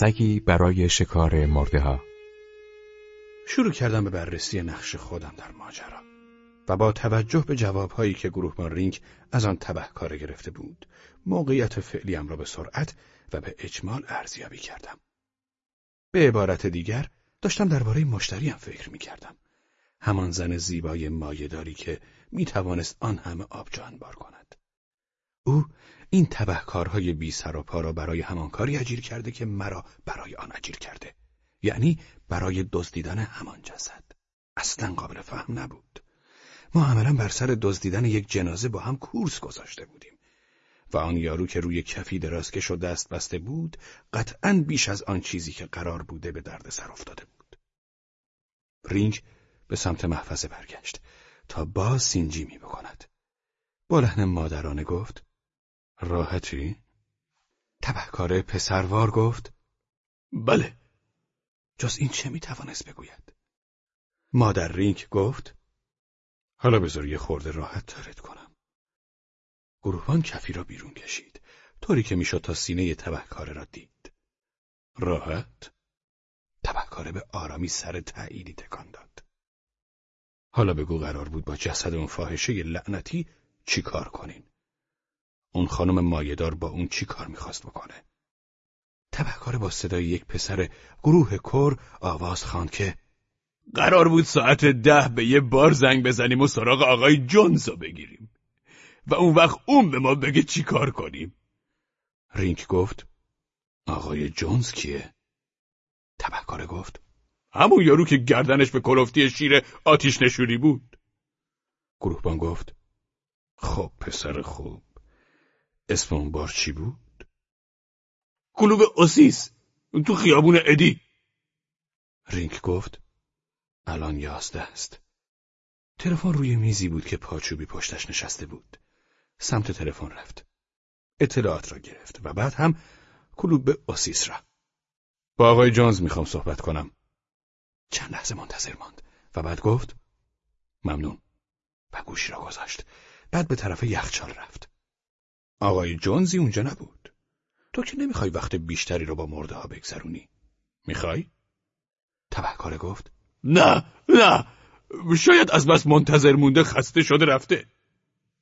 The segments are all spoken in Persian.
سگی برای شکار مرده شروع کردم به بررسی نقش خودم در ماجرا و با توجه به جوابهایی که گروهمان رینگ از آن تبهکاره گرفته بود موقعیت فعلیم را به سرعت و به اجمال ارزیابی کردم به عبارت دیگر داشتم درباره مشتریم فکر می کردم. همان زن زیبای مایهداری که می توانست آن همه آبجو انبار کند. او این تبهکارهای بی سر و پا را برای همان کاری اجیر کرده که مرا برای آن اجیر کرده. یعنی برای دزدیدن همان جسد. اصلا قابل فهم نبود. ما عملا بر سر دزدیدن یک جنازه با هم کورس گذاشته بودیم. و آن یارو که روی کفی دراز کش و دست بسته بود قطعا بیش از آن چیزی که قرار بوده به درد سر افتاده بود. رینگ به سمت محفظه برگشت تا باز سینجی می بکند. با لحن مادرانه گفت راحتی؟ تبهکار پسروار گفت بله جز این چه می توانست بگوید؟ مادر رینگ گفت حالا بذار یه خورده راحت ترت کنم. گروهبان کفی را بیرون کشید طوری که می‌شد تا سینه تبهکاره را دید. راحت؟ تبهکاره به آرامی سر تأییدی تکان داد. حالا بگو قرار بود با جسد اون فاحشه لعنتی چی کار کنین؟ اون خانم مایدار با اون چی کار می‌خواست بکنه؟ تبهکاره با صدای یک پسر گروه کر آواز خواند که قرار بود ساعت ده به یه بار زنگ بزنیم و سراغ آقای جونز رو بگیریم و اون وقت اون به ما بگه چی کار کنیم رینک گفت آقای جونز کیه؟ تبهکاره گفت همون یارو که گردنش به کلفتی شیر آتیش نشوری بود گروهبان گفت خب پسر خوب اسم اون بار چی بود؟ کلوب اوسیس تو خیابون ادی رینک گفت الان یازده است. تلفن روی میزی بود که پاچوبی پشتش نشسته بود. سمت تلفن رفت. اطلاعات را گرفت و بعد هم کلوب اوسیس را. با آقای جونز می‌خوام صحبت کنم. چند لحظه منتظر ماند و بعد گفت ممنون و گوشی را گذاشت. بعد به طرف یخچال رفت. آقای جونزی اونجا نبود. تو که نمی‌خوای وقت بیشتری رو با مرده ها بگذرونی. می‌خوای؟ تبهکاره گفت نه نه شاید از بس منتظر مونده خسته شده رفته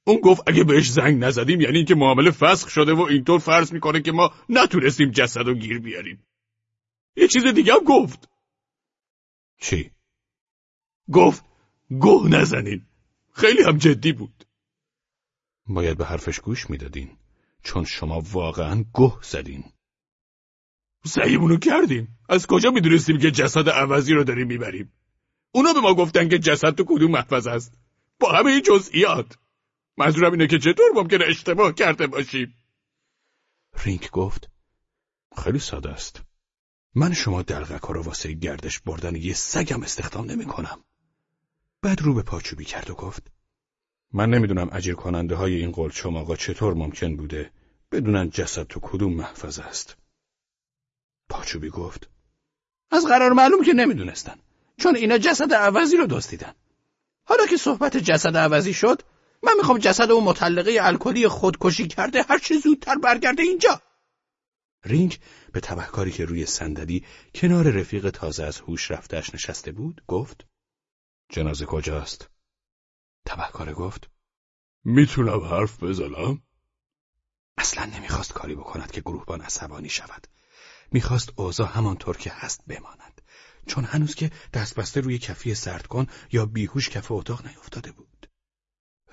اون گفت اگه بهش زنگ نزدیم یعنی اینکه معامله فسخ شده و اینطور فرض می‌کنه که ما نتونستیم جسد و گیر بیاریم یه چیز دیگه هم گفت چی؟ گفت گوه نزنین خیلی هم جدی بود باید به حرفش گوش می‌دادین. چون شما واقعا گوه زدین. سعیمونو کردیم از کجا می‌دونستیم که جسد عوضی رو داریم می‌بریم؟ اونا به ما گفتن که جسد تو کدوم محفظ است. با همه این جزئیات. منظورم اینه که چطور ممکنه اشتباه کرده باشیم؟ رینک گفت خیلی ساده است. من شما دلغک رو واسه گردش بردن یه سگم استخدام نمی کنم. بعد رو به پاچوبی کرد و گفت من نمی‌دونم اجیر کننده های این قول آقا چطور ممکن بوده بدونن جسد تو کدوم محفظه است. پاچوبی گفت از قرار معلوم که نمی‌دونستن چون اینا جسد عوضی رو دزدیدن. حالا که صحبت جسد عوضی شد من می‌خوام جسد اون مطلقه الکلی خودکشی کرده هر چه زودتر برگرده اینجا. رینگ به تبهکاری که روی صندلی کنار رفیق تازه از هوش رفتهش نشسته بود گفت جنازه کجاست؟ تبهکاره گفت می‌تونم حرف بزنم؟ اصلا نمی‌خواست کاری بکند که گروهبان عصبانی شود. می‌خواست اوضاع همانطور که هست بماند. چون هنوز که دستبسته روی کفی سردکن یا بیهوش کف اتاق نیفتاده بود.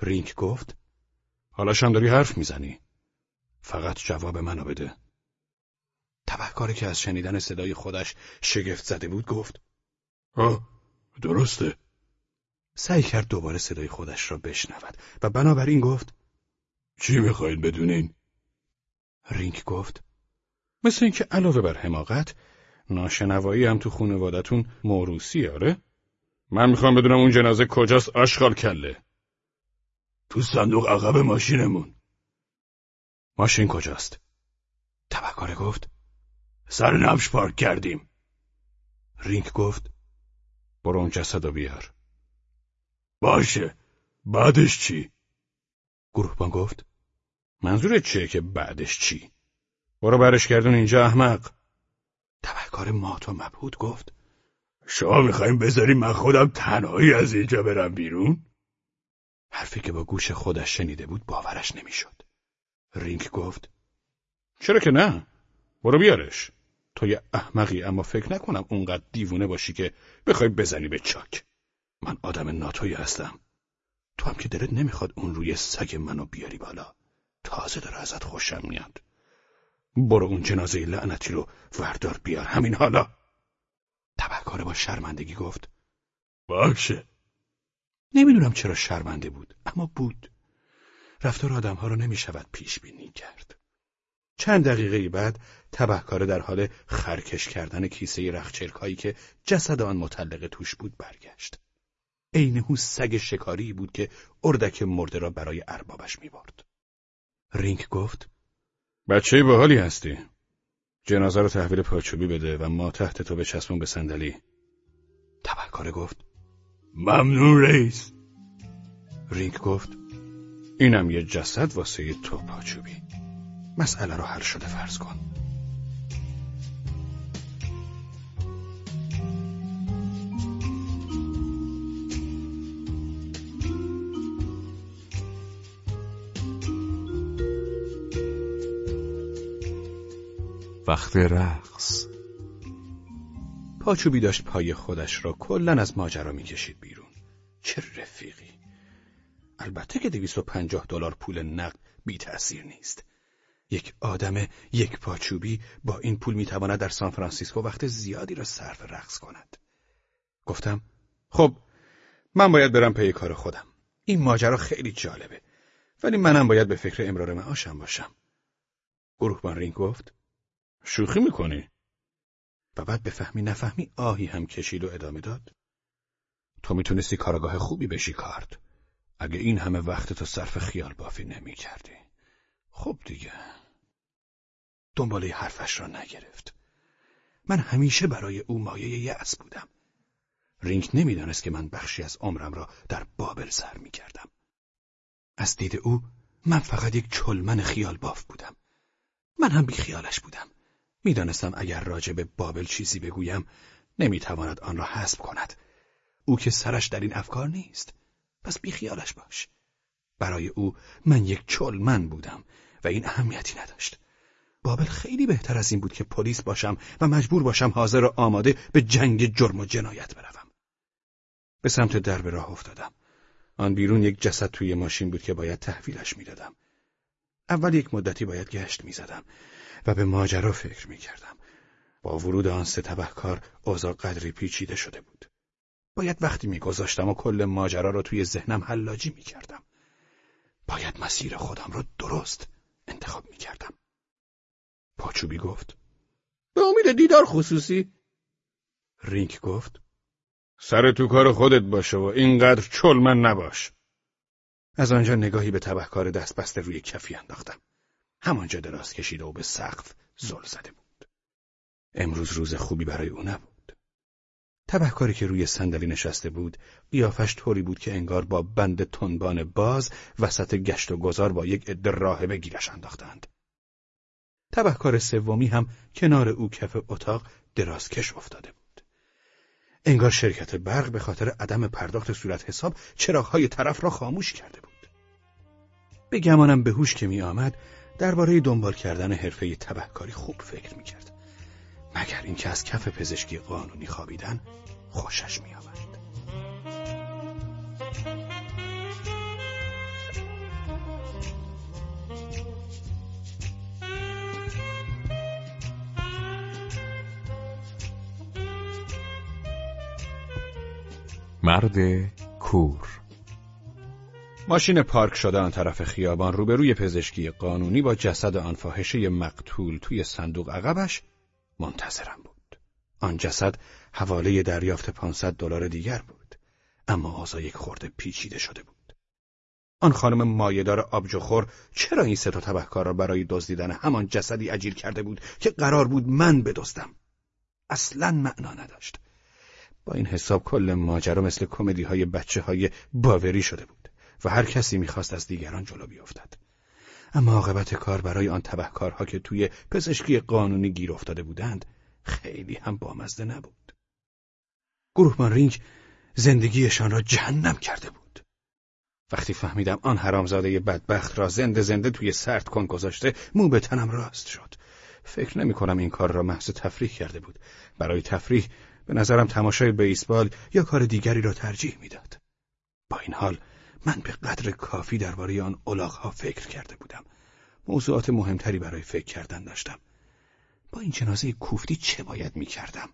رینک گفت حالا هم داری حرف می‌زنی؟ فقط جواب منو بده. تبهکاری که از شنیدن صدای خودش شگفت زده بود گفت آه درسته. سعی کرد دوباره صدای خودش را بشنود و بنابراین گفت چی می‌خواید بدونین؟ رینک گفت مثل اینکه علاوه بر حماقت ناشنوایی هم تو خونوادتون موروسی آره؟ من می‌خوام بدونم اون جنازه کجاست آشغال کله تو صندوق عقب ماشینمون ماشین کجاست؟ تبکاره گفت سر نبش پارک کردیم رینک گفت برو اون جسد بیار باشه بعدش چی؟ گروهبان گفت منظورت چیه که بعدش چی؟ برو برش کردون اینجا احمق تبهکار مات و مبهود گفت شما می‌خوایم بذاری من خودم تنهایی از اینجا برم بیرون؟ حرفی که با گوش خودش شنیده بود باورش نمی‌شد. رینک گفت چرا که نه؟ برو بیارش. تو یه احمقی اما فکر نکنم اونقدر دیوونه باشی که بخوای بزنی به چاک. من آدم ناتوی هستم. تو هم که دلت نمی‌خواد اون روی سگ منو بیاری بالا. تازه داره ازت خوشم میاد. برو اون جنازه لعنتی رو وردار بیار همین حالا. تبهکاره با شرمندگی گفت باشه نمی‌دونم چرا شرمنده بود اما بود رفتار آدمها رو نمی‌شود پیش بینی کرد چند دقیقه بعد تبهکاره در حال خرکش کردن کیسه رخچرک هایی که جسد آن متعلق توش بود برگشت عین سگ شکاری بود که اردک مرده را برای اربابش می‌برد. رینک گفت بچه باحالی هستی. جنازه رو تحویل پاچوبی بده و ما تحت تو به چسبون به صندلی. تبهکاره گفت ممنون رئیس. رینک گفت اینم یه جسد واسه تو پاچوبی مسئله رو حل شده فرض کن. وقت رقص. پاچوبی داشت پای خودش را کلا از ماجرا می‌کشید بیرون. چه رفیقی! البته که دویست و پنجاه دلار پول نقد بی تأثیر نیست. یک آدم یک پاچوبی با این پول می‌تواند در سان فرانسیسکو وقت زیادی را صرف رقص کند. گفتم خب من باید برم پی کار خودم. این ماجرا خیلی جالبه ولی منم باید به فکر امرار معاشم باشم. گروهبان رینگ گفت شوخی می‌کنی؟ و بعد به فهمی نفهمی آهی هم کشید و ادامه داد. تو می‌تونستی کارگاه خوبی بشی کارد. اگه این همه وقت تو صرف خیال بافی نمی کردی. خب دیگه. دنباله حرفش را نگرفت. من همیشه برای او مایه یأس بودم. رینگ نمی‌دانست که من بخشی از عمرم را در بابل سر می کردم. از دید او من فقط یک چلمن خیال باف بودم. من هم بی خیالش بودم. می‌دانستم اگر راجع به بابل چیزی بگویم نمی‌تواند آن را حسب کند. او که سرش در این افکار نیست. پس بیخیالش باش. برای او من یک چل بودم و این اهمیتی نداشت. بابل خیلی بهتر از این بود که پلیس باشم و مجبور باشم حاضر و آماده به جنگ جرم و جنایت بروم. به سمت درب راه افتادم. آن بیرون یک جسد توی ماشین بود که باید تحویلش می‌دادم. اول یک مدتی باید گشت می‌زدم و به ماجرا فکر می کردم. با ورود آن سه تبهکار اوضاع قدری پیچیده شده بود. باید وقتی میگذاشتم و کل ماجرا را توی ذهنم حلاجی می کردم. باید مسیر خودم را درست انتخاب می کردم. پاچوبی گفت به امید دیدار خصوصی رینک گفت سر تو کار خودت باشه و اینقدر چلمن نباش از آنجا نگاهی به تبهکار دست بسته روی کفی انداختم همانجا دراز کشیده و به سقف زل زده بود. امروز روز خوبی برای او نبود. تبهکاری که روی صندلی نشسته بود قیافش طوری بود که انگار با بند تنبان باز وسط گشت و گذار با یک عده راهبه گیرش انداختند. تبهکار سومی هم کنار او کف اتاق درازکش افتاده بود. انگار شرکت برق به خاطر عدم پرداخت صورت حساب چراغهای طرف را خاموش کرده بود. به گمانم به هوش که می آمد درباره دنبال کردن حرفه تبهکاری خوب فکر می‌کرد. مگر اینکه از کف پزشکی قانونی خوابیدن خوشش میآورد. مرد کور ماشین پارک شده آن طرف خیابان روبروی پزشکی قانونی با جسد آن فاحشه مقتول توی صندوق عقبش منتظرم بود. آن جسد حواله دریافت 500 دلار دیگر بود، اما آزا یک خورده پیچیده شده بود. آن خانم مایهدار آبجوخور چرا این سه تا تبهکار را برای دزدیدن همان جسدی اجیر کرده بود که قرار بود من بدزدم؟ اصلا معنا نداشت. با این حساب کل ماجرا مثل کمدی های بچه های باوری شده بود. و هر کسی می‌خواست از دیگران جلو بیفتد. اما عاقبت کار برای آن تبهکارها که توی پزشکی قانونی گیر افتاده بودند خیلی هم بامزده نبود. گروهمان رینگ زندگیشان را جهنم کرده بود. وقتی فهمیدم آن حرامزاده بدبخت را زنده زنده توی سرد کن گذاشته مو به تنم راست شد. فکر نمی کنم این کار را محض تفریح کرده بود. برای تفریح به نظرم تماشای بیسبال یا کار دیگری را ترجیح می‌داد. با این حال من به قدر کافی درباره آن ها فکر کرده بودم. موضوعات مهمتری برای فکر کردن داشتم. با این جنازه کوفتی چه باید می کردم؟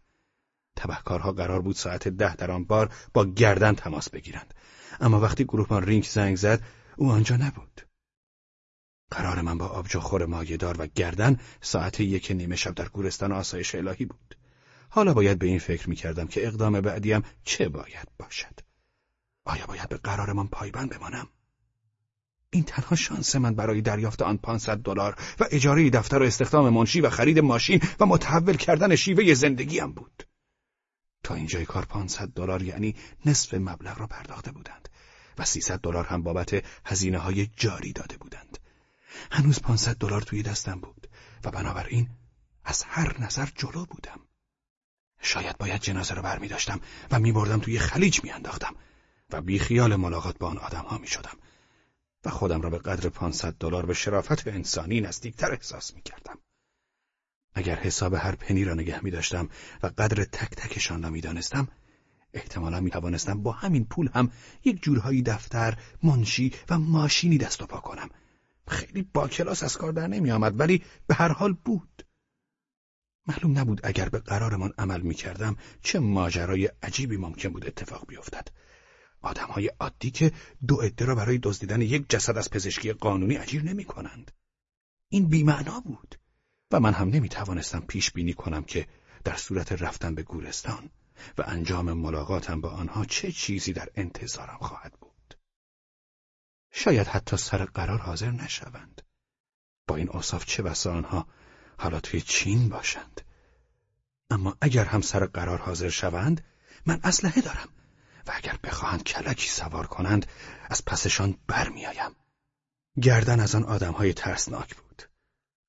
تبهکارها قرار بود ساعت ده در آن بار با گردن تماس بگیرند. اما وقتی گروهمان رینگ زنگ زد او آنجا نبود. قرار من با آبجوخور مایهدار و گردن ساعت یک نیمه شب در گورستان آسایش الهی بود. حالا باید به این فکر می کردم که اقدام بعدیم چه باید باشد. آیا باید به قرارمان پایبند بمانم؟ این تنها شانس من برای دریافت آن 500 دلار و اجاره دفتر و استخدام منشی و خرید ماشین و متحول کردن شیوه زندگیم بود. تا اینجای کار 500 دلار یعنی نصف مبلغ را پرداخته بودند و 300 دلار هم بابت هزینه های جاری داده بودند. هنوز 500 دلار توی دستم بود و بنابراین از هر نظر جلو بودم. شاید باید جنازه رو برمی داشتم و می بردم توی خلیج می انداختم و بی خیال ملاقات با آن آدم ها می شدم و خودم را به قدر 500 دلار به شرافت انسانی نزدیکتر احساس می کردم. اگر حساب هر پنی را نگه می داشتم و قدر تک تکشان را می دانستم احتمالا می توانستم با همین پول هم یک جورهایی دفتر، منشی و ماشینی دست و پا کنم. خیلی با کلاس از کار در نمی آمد ولی به هر حال بود. معلوم نبود اگر به قرارمان عمل می کردم چه ماجرای عجیبی ممکن بود اتفاق بیفتد. آدم های عادی که دو عده را برای دزدیدن یک جسد از پزشکی قانونی اجیر نمی کنند. این بیمعنا بود و من هم نمی توانستم پیش بینی کنم که در صورت رفتن به گورستان و انجام ملاقاتم با آنها چه چیزی در انتظارم خواهد بود. شاید حتی سر قرار حاضر نشوند. با این اصاف چه بسا آنها حالا توی چین باشند. اما اگر هم سر قرار حاضر شوند من اسلحه دارم و اگر بخواهند کلکی سوار کنند از پسشان برمیآیم. گردن از آن آدمهای ترسناک بود.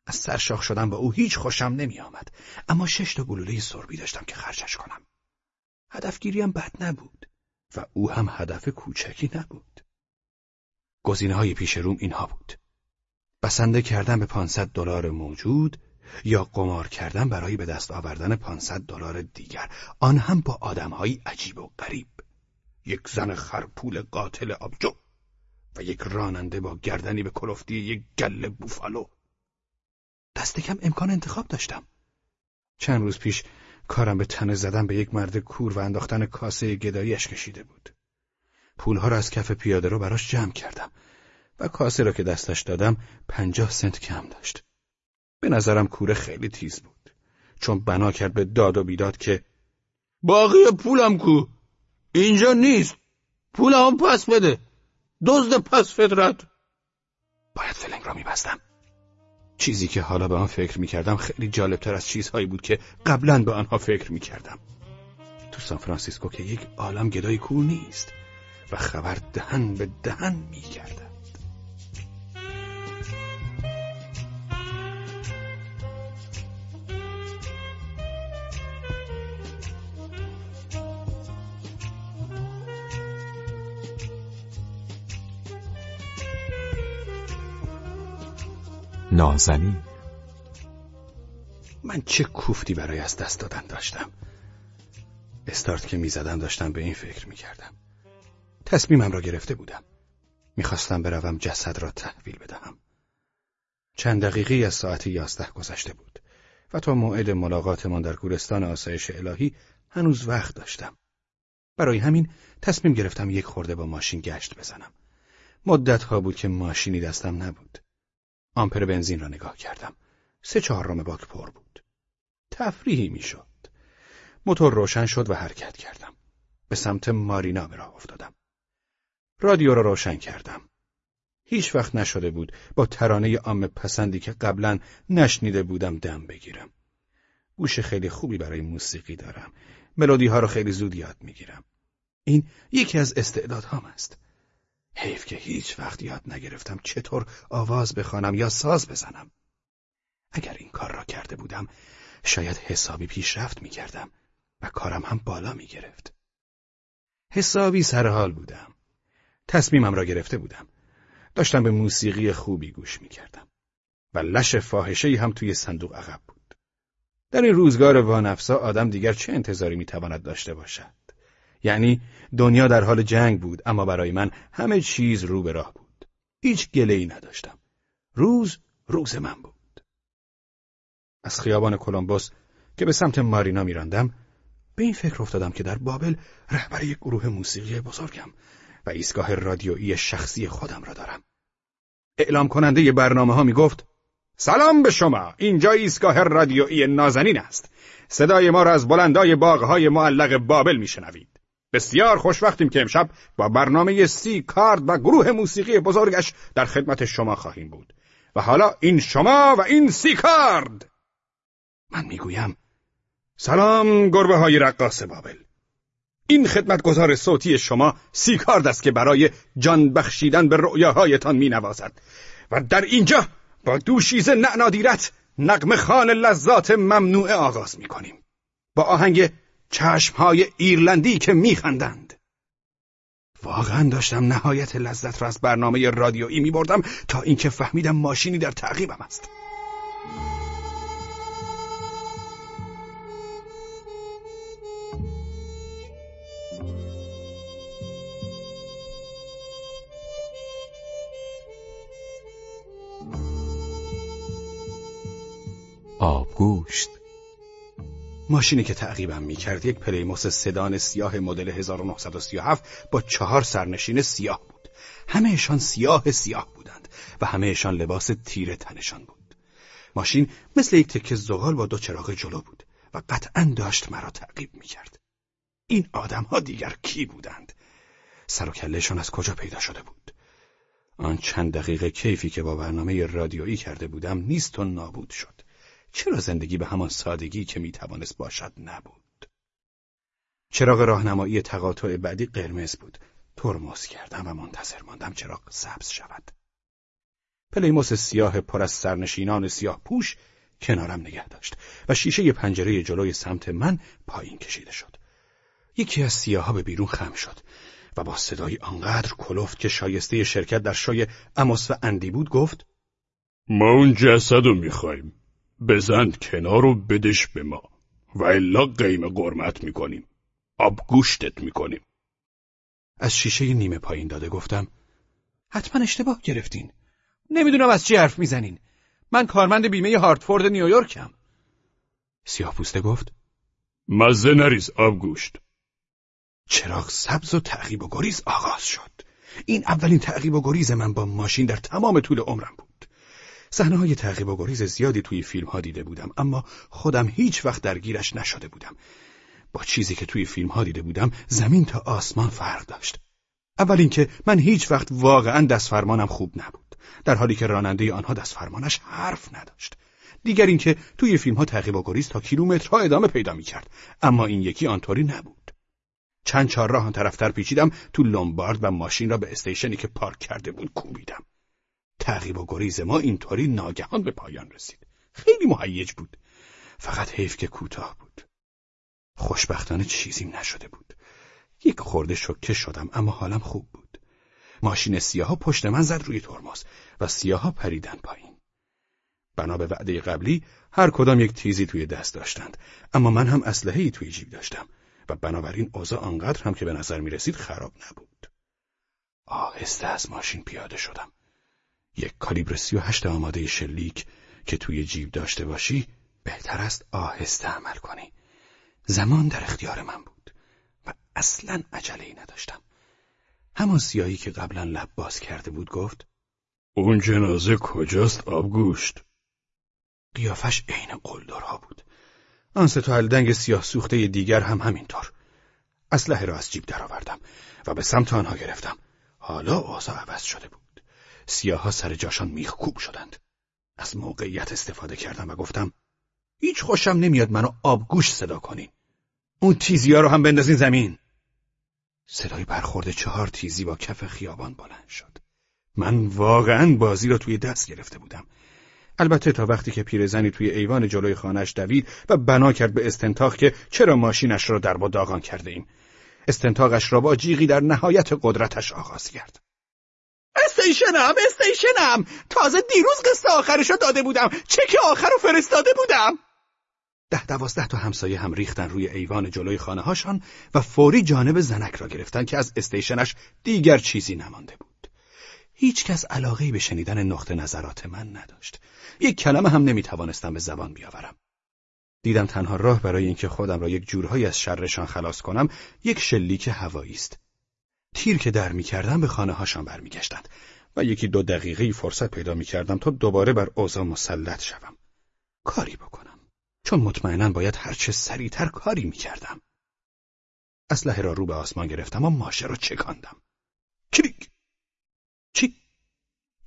از سرشاخ شدن با او هیچ خوشم نمی آمد. اما شش تا گلوله سربی داشتم که خرجش کنم. هدفگیریم بد نبود و او هم هدف کوچکی نبود. گزینه های پیش روم اینها بود. بسنده کردن به 500 دلار موجود یا قمار کردن برای به دست آوردن 500 دلار دیگر آن هم با آدمهایی عجیب و غریب یک زن خرپول قاتل آبجو و یک راننده با گردنی به کلفتی یک گل بوفالو. دست کم امکان انتخاب داشتم. چند روز پیش کارم به تنه زدن به یک مرد کور و انداختن کاسه گدایش کشیده بود. پولها را از کف پیاده رو براش جمع کردم و کاسه را که دستش دادم پنجاه سنت کم داشت. به نظرم کوره خیلی تیز بود. چون بنا کرد به داد و بیداد که باقی پولم کو؟ اینجا نیست. پولم پس بده. دزد پس فطرت. باید فلنگ را میبستم. چیزی که حالا به آن فکر می‌کردم خیلی جالبتر از چیزهایی بود که قبلا به آنها فکر می‌کردم. تو سان فرانسیسکو که یک عالم گدای کور نیست و خبر دهن به دهن می‌کردم نازنین. من چه کوفتی برای از دست دادن داشتم؟ استارت که می‌زدم داشتم به این فکر می‌کردم. تصمیمم را گرفته بودم. می‌خواستم بروم جسد را تحویل بدهم. چند دقیقه از ساعت یازده گذشته بود و تا موعد ملاقاتمان در گورستان آسایش الهی هنوز وقت داشتم. برای همین تصمیم گرفتم یک خورده با ماشین گشت بزنم. مدت ها بود که ماشینی دستم نبود. آمپر بنزین را نگاه کردم. سه چهارم باک پر بود. تفریحی می‌شد. موتور روشن شد و حرکت کردم. به سمت مارینا به راه افتادم. رادیو را روشن کردم. هیچ وقت نشده بود با ترانه عام پسندی که قبلا نشنیده بودم دم بگیرم. گوش خیلی خوبی برای موسیقی دارم. ملودی ها را خیلی زود یاد می‌گیرم. این یکی از استعدادهام است. حیف که هیچ وقت یاد نگرفتم چطور آواز بخوانم یا ساز بزنم. اگر این کار را کرده بودم، شاید حسابی پیشرفت می‌کردم و کارم هم بالا می‌گرفت. حسابی سرحال بودم. تصمیمم را گرفته بودم. داشتم به موسیقی خوبی گوش می‌کردم. و لش فاحشه‌ای هم توی صندوق عقب بود. در این روزگار وانفسا آدم دیگر چه انتظاری می‌تواند داشته باشد؟ یعنی دنیا در حال جنگ بود اما برای من همه چیز رو به راه بود. هیچ گله ای نداشتم. روز روز من بود. از خیابان کلمبوس که به سمت مارینا میراندم به این فکر افتادم که در بابل رهبر یک گروه موسیقی بزرگم و ایستگاه رادیویی شخصی خودم را دارم. اعلام کننده برنامه ها می گفت سلام به شما اینجا ایستگاه رادیویی نازنین است صدای ما را از بلندای باغهای معلق بابل میشنوید بسیار خوشوقتیم که امشب با برنامه سی کارد و گروه موسیقی بزرگش در خدمت شما خواهیم بود. و حالا این شما و این سی کارد. من می‌گویم سلام گربه های رقاص بابل. این خدمتگزار صوتی شما سی کارد است که برای جان بخشیدن به رؤیاهایتان می نوازد و در اینجا با دوشیز نعنادیرت نقم خان لذات ممنوع آغاز می کنیم با آهنگ چشمهای ایرلندی که میخندند. واقعا داشتم نهایت لذت را از برنامه رادیویی می بردم تا اینکه فهمیدم ماشینی در تعقیبم است. آبگوشت. ماشینی که تعقیبم می‌کرد یک پلیموس سدان سیاه مدل 1937 با چهار سرنشین سیاه بود. همهشان سیاه سیاه بودند و همهشان لباس تیره تنشان بود. ماشین مثل یک تکه زغال با دو چراغ جلو بود و قطعا داشت مرا تعقیب می‌کرد. این آدمها دیگر کی بودند؟ سر و کلهشان از کجا پیدا شده بود؟ آن چند دقیقه کیفی که با برنامه رادیویی کرده بودم نیست و نابود شد. چرا زندگی به همان سادگی که می‌توانست باشد نبود؟ چراغ راهنمایی تقاطع بعدی قرمز بود. ترمز کردم و منتظر ماندم چراغ سبز شود. پلیموس سیاه پر از سرنشینان سیاه پوش کنارم نگه داشت و شیشه پنجره جلوی سمت من پایین کشیده شد. یکی از سیاها به بیرون خم شد و با صدای آنقدر کلفت که شایسته شرکت در شای اماس و اندی بود گفت ما اون جسد رو می‌خوایم بزند کنار و بدش به ما. و الا قیم قرمت می‌کنیم. آب گوشتت می‌کنیم. از شیشه نیمه پایین داده گفتم حتما اشتباه گرفتین. نمی‌دونم از چی حرف می‌زنین. من کارمند بیمه هارتفورد نیویورکم. سیاه پوسته گفت مزه نریز آب گوشت. چراغ سبز و تعقیب و گریز آغاز شد. این اولین تعقیب و گریز من با ماشین در تمام طول عمرم بود. صحنه های تعقیب و گریز زیادی توی فیلم ها دیده بودم اما خودم هیچ وقت درگیرش نشده بودم. با چیزی که توی فیلم ها دیده بودم زمین تا آسمان فرق داشت. اول اینکه من هیچ وقت واقعا دست فرمانم خوب نبود در حالی که راننده آنها دست فرمانش حرف نداشت. دیگر اینکه توی فیلم ها تعقیب و گریز تا کیلومترها ادامه پیدا می کرد اما این یکی آنطوری نبود. چند چهار راه آن طرفتر پیچیدم تو لومبارد و ماشین را به استیشنی که پارک کرده بود کوبیدم. تعقیب و گریز ما اینطوری ناگهان به پایان رسید. خیلی مهیج بود. فقط حیف که کوتاه بود. خوشبختانه چیزی نشده بود. یک خورده شکه شدم اما حالم خوب بود. ماشین سیاها پشت من زد روی ترمز و سیاها پریدن پایین. بنا به وعده قبلی هر کدام یک تیزی توی دست داشتند. اما من هم اسلحه‌ای توی جیب داشتم و بنابراین اوضاع آنقدر هم که به نظر می رسید خراب نبود. آهسته از ماشین پیاده شدم. یک کالیبر سی و هشت آماده شلیک که توی جیب داشته باشی بهتر است آهسته عمل کنی. زمان در اختیار من بود و اصلا عجله ای نداشتم. همان سیاهی که قبلا لب باز کرده بود گفت اون جنازه کجاست آبگوشت؟ قیافش عین قلدرها بود. آن سه دنگ سیاه سوخته دیگر هم همینطور. اسلحه را از جیب درآوردم و به سمت آنها گرفتم. حالا اوضاع عوض شده بود. سیاها سر جاشان میخکوب شدند. از موقعیت استفاده کردم و گفتم هیچ خوشم نمیاد منو آبگوش صدا کنین. اون تیزی ها رو هم بندازین زمین. صدای برخورد چهار تیزی با کف خیابان بلند شد. من واقعا بازی را توی دست گرفته بودم. البته تا وقتی که پیرزنی توی ایوان جلوی خانهش دوید و بنا کرد به استنتاق که چرا ماشینش را در با داغان کرده ایم. استنتاقش را با جیغی در نهایت قدرتش آغاز کرد. استیشنم استیشنم تازه دیروز قصه آخرشو داده بودم چک آخر رو فرستاده بودم ده دوازده تا همسایه هم ریختن روی ایوان جلوی خانه هاشان و فوری جانب زنک را گرفتن که از استیشنش دیگر چیزی نمانده بود. هیچ کس علاقه به شنیدن نقطه نظرات من نداشت. یک کلمه هم نمی‌توانستم به زبان بیاورم. دیدم تنها راه برای اینکه خودم را یک جورهایی از شرشان خلاص کنم یک شلیک هوایی است. تیر که در می‌کردم به خانه هاشان برمیگشتند و یکی دو دقیقه فرصت پیدا می‌کردم تا دوباره بر اوضاع مسلط شوم. کاری بکنم. چون مطمئنا باید هرچه سریعتر کاری می‌کردم. اسلحه را رو به آسمان گرفتم و ماشه را چکاندم. کلیک چی؟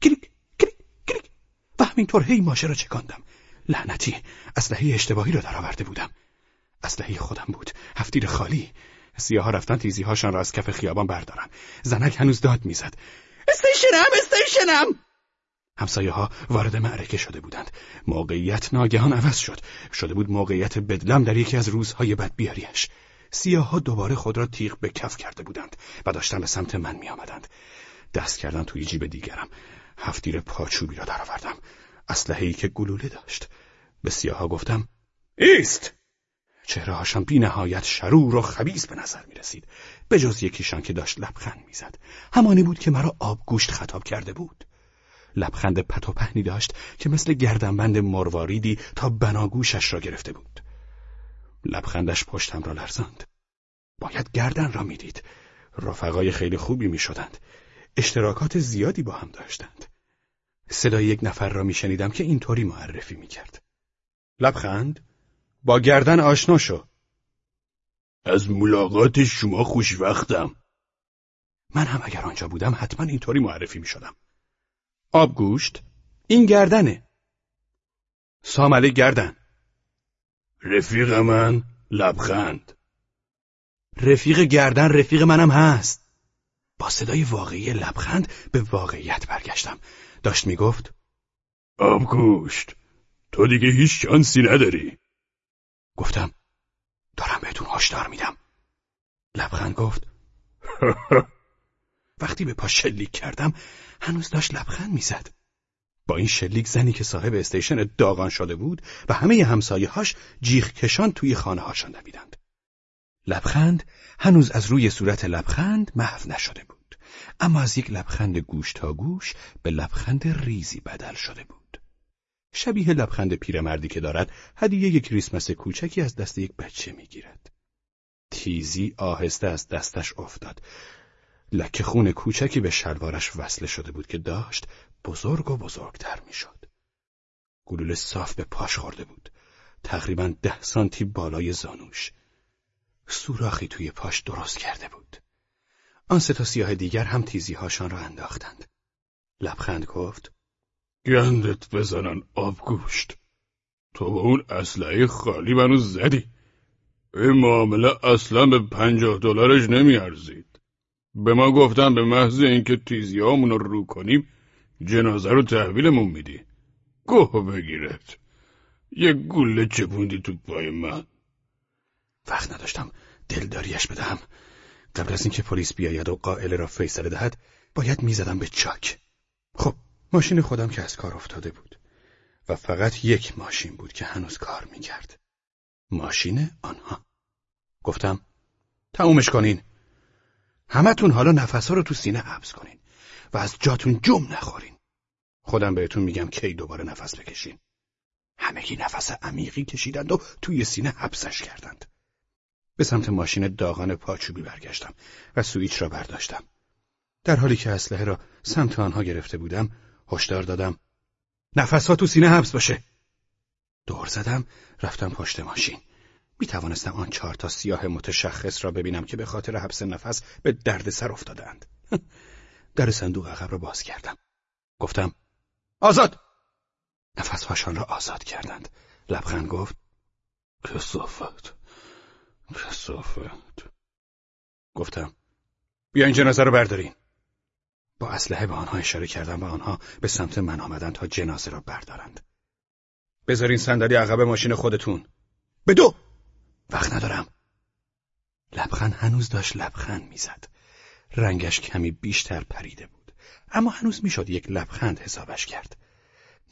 کلیک کلیک کلیک و همینطور هی ماشه را چکاندم. لعنتی اسلحه اشتباهی را درآورده بودم. اسلحه خودم بود. هفتیر خالی. سیاها رفتن تیزی هاشان را از کف خیابان بردارن. زنک هنوز داد می‌زد. استیشنم استیشنم همسایه ها وارد معرکه شده بودند. موقعیت ناگهان عوض شد. شده بود موقعیت بدلم در یکی از روزهای بدبیاریش. سیاه ها دوباره خود را تیغ به کف کرده بودند و داشتن به سمت من می آمدند. دست کردن توی جیب دیگرم. هفتیر پاچوبی را درآوردم. اسلحه‌ای که گلوله داشت. به سیاه گفتم ایست! چهره بی نهایت شرور و خبیز به نظر می رسید. به جز یکیشان که داشت لبخند می‌زد. همانی بود که مرا آبگوشت خطاب کرده بود. لبخند پت و پهنی داشت که مثل گردنبند مرواریدی تا بناگوشش را گرفته بود. لبخندش پشتم را لرزاند. باید گردن را می‌دید. رفقای خیلی خوبی می شدند. اشتراکات زیادی با هم داشتند. صدای یک نفر را می شنیدم که اینطوری معرفی می کرد. لبخند با گردن آشنا شو. از ملاقات شما خوشوقتم. من هم اگر آنجا بودم حتما اینطوری معرفی می شدم. آبگوشت این گردنه سامله گردن رفیق من لبخند رفیق گردن رفیق منم هست با صدای واقعی لبخند به واقعیت برگشتم داشت می‌گفت آبگوشت تو دیگه هیچ شانسی نداری گفتم دارم بهتون هشدار میدم لبخند گفت وقتی به پا شلیک کردم هنوز داشت لبخند می‌زد. با این شلیک زنی که صاحب استیشن داغان شده بود و همه همسایه هاش جیغ کشان توی خانه هاشان دویدند. لبخند هنوز از روی صورت لبخند محو نشده بود. اما از یک لبخند گوش تا گوش به لبخند ریزی بدل شده بود. شبیه لبخند پیرمردی که دارد هدیه کریسمس کوچکی از دست یک بچه می‌گیرد. تیزی آهسته از دستش افتاد لکه خون کوچکی به شلوارش وصله شده بود که داشت بزرگ و بزرگتر می‌شد. گلوله صاف به پاش خورده بود. تقریبا ده سانتی بالای زانوش. سوراخی توی پاش درست کرده بود. آن سه تا سیاه دیگر هم تیزی هاشان را انداختند. لبخند گفت گندت بزنن آبگوشت. تو با اون اسلحه خالی منو زدی. این معامله اصلا به پنجاه دلارش نمیارزید. به ما گفتن به محض اینکه تیزیامون رو رو کنیم جنازه رو تحویلمون میدی گوه بگیرد یه گوله چپوندی تو پای من وقت نداشتم دلداریش بدهم قبل از اینکه پلیس بیاید و قائل را فیصله دهد باید می‌زدم به چاک خب ماشین خودم که از کار افتاده بود و فقط یک ماشین بود که هنوز کار می‌کرد ماشین آنها گفتم تمومش کنین همتون حالا نفسها رو تو سینه حبس کنین و از جاتون جم نخورین. خودم بهتون میگم کی دوباره نفس بکشین. همگی نفس عمیقی کشیدند و توی سینه حبسش کردند. به سمت ماشین داغان پاچوبی برگشتم و سویچ را برداشتم. در حالی که اسلحه را سمت آنها گرفته بودم، هشدار دادم نفسها تو سینه حبس باشه. دور زدم، رفتم پشت ماشین. می توانستم آن چهار تا سیاه متشخص را ببینم که به خاطر حبس نفس به درد سر افتادند. در صندوق عقب را باز کردم. گفتم آزاد! نفسهاشان را آزاد کردند. لبخند گفت کسافت کسافت گفتم بیا این جنازه رو بردارین. با اسلحه به آنها اشاره کردم و آنها به سمت من آمدند تا جنازه را بردارند. بذارین صندلی عقب ماشین خودتون. به دو وقت ندارم. لبخند هنوز داشت لبخند می‌زد. رنگش کمی بیشتر پریده بود. اما هنوز می‌شد یک لبخند حسابش کرد.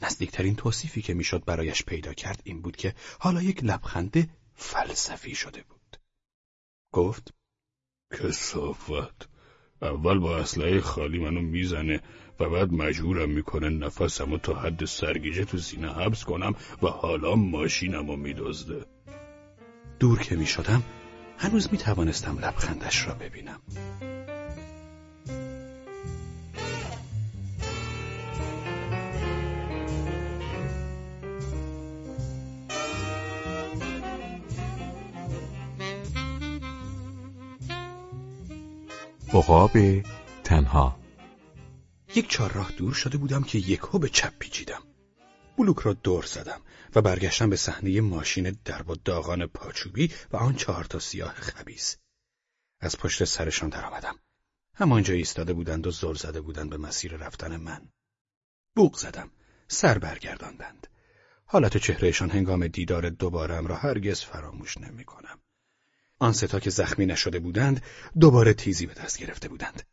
نزدیکترین توصیفی که می‌شد برایش پیدا کرد این بود که حالا یک لبخند فلسفی شده بود. گفت کسافت. اول با اسلحه خالی منو می‌زنه و بعد مجبورم می‌کنه نفسمو تا حد سرگیجه تو سینه حبس کنم و حالا ماشینمو میدزده. دور که می‌شدم هنوز می‌توانستم لبخندش را ببینم. عقاب تنها یک چهارراه دور شده بودم که یکهو به چپ پیچیدم بلوک را دور زدم و برگشتم به صحنه ماشین درب و داغان پاچوبی و آن چهار تا سیاه خبیس. از پشت سرشان درآمدم. همانجا ایستاده بودند و زور زده بودند به مسیر رفتن من. بوق زدم. سر برگرداندند. حالت چهرهشان هنگام دیدار دوبارم را هرگز فراموش نمی کنم. آن ستا که زخمی نشده بودند دوباره تیزی به دست گرفته بودند.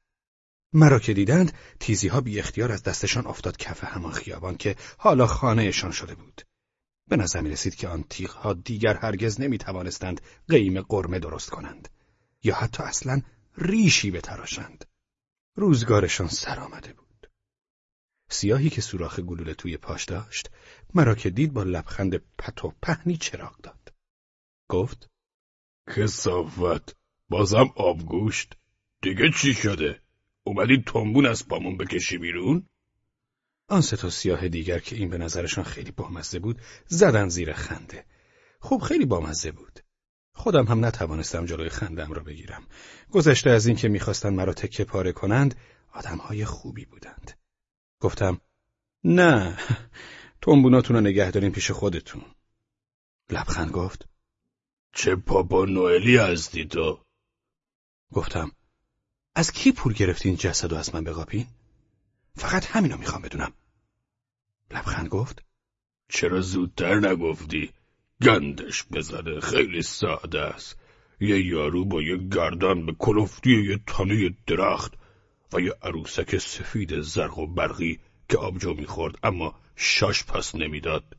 مرا که دیدند تیزی ها بی اختیار از دستشان افتاد کف همان خیابان که حالا خانهشان شده بود. به نظر می رسید که آن تیغ ها دیگر هرگز نمی توانستند قیم قرمه درست کنند یا حتی اصلا ریشی بتراشند. روزگارشان سر آمده بود. سیاهی که سوراخ گلوله توی پاش داشت مرا که دید با لبخند پت و پهنی چراغ داد. گفت کسافت بازم آبگوشت دیگه چی شده؟ اومدی تنبون از پامون بکشی بیرون؟ آن سه تا سیاه دیگر که این به نظرشان خیلی بامزه بود زدن زیر خنده. خوب خیلی بامزه بود. خودم هم نتوانستم جلوی خندم را بگیرم. گذشته از اینکه می‌خواستند مرا تکه پاره کنند، آدمهای خوبی بودند. گفتم نه، تنبوناتون رو نگه دارین پیش خودتون. لبخند گفت چه پاپا نوئلی هستی تو؟ گفتم از کی پول گرفتین جسد و از من بقاپین؟ فقط همینو می‌خوام بدونم. لبخند گفت چرا زودتر نگفتی؟ گندش بزنه خیلی ساده است. یه یارو با یه گردن به کلفتی یه تانه درخت و یه عروسک سفید زرق و برقی که آبجو می‌خورد اما شاش پس نمی‌داد.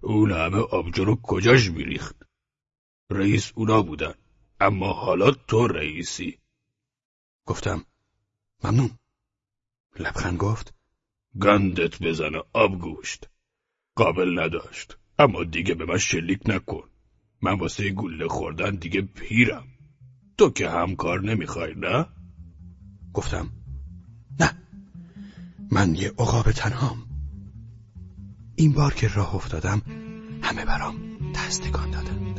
اون همه آبجو رو کجاش میریخت؟ رئیس اونا بودن. اما حالا تو رئیسی. گفتم ممنون. لبخند گفت. گندت بزنه آبگوشت قابل نداشت. اما دیگه به من شلیک نکن. من واسه گله خوردن دیگه پیرم. تو که همکار نمی‌خوای نه؟ گفتم نه. من یه عقاب تنهام. این بار که راه افتادم همه برام دستگان دادن.